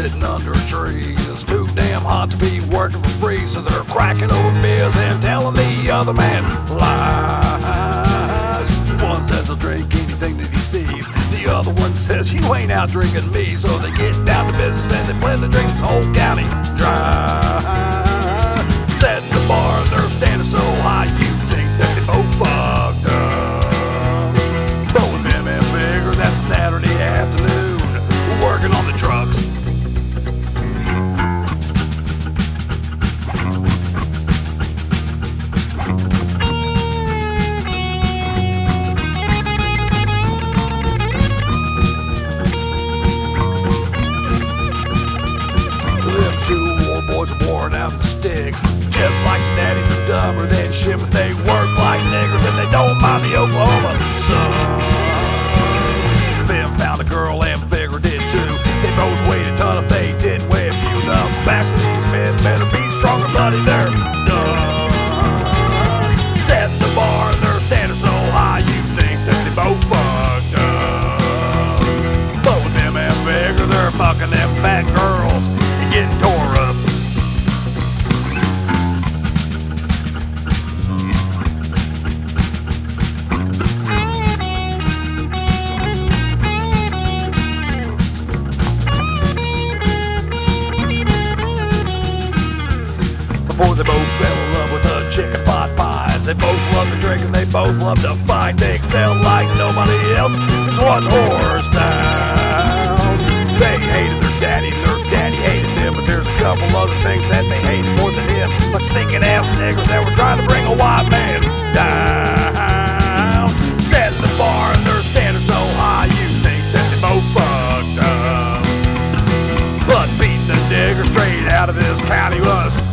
Sitting under a tree. It's too damn hot to be working for free, so they're cracking over beers and telling the other man lies. Says you ain't out drinking me. So they get down to business and they plan to drink this whole county dry. Just like daddy, they're dumber than shit, but they work like niggers and they don't mind the Oklahoma sun. Them found a girl and Figure did too. They both weighed a ton if they didn't weigh a few. The backs of these men better be stronger, buddy. They're done. Set the bar they're standing so high, you think that they both fucked up. With them and they're fucking them fat girls and getting tore up. Before they both fell in love with the chicken pot pies. They both love to drink and they both love to fight. They excel like nobody else. It's one horse town. They hated their daddy, their daddy hated them, but there's a couple other things that they hated more than him. Like stinking ass niggers that were trying to bring a white man down. Set the bar and they're standing so high, you think that they both fucked up. But beating the nigger straight out of this county was